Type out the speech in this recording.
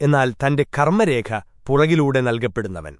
എന്നാൽ തന്റെ കർമ്മരേഖ പുറകിലൂടെ നൽകപ്പെടുന്നവൻ.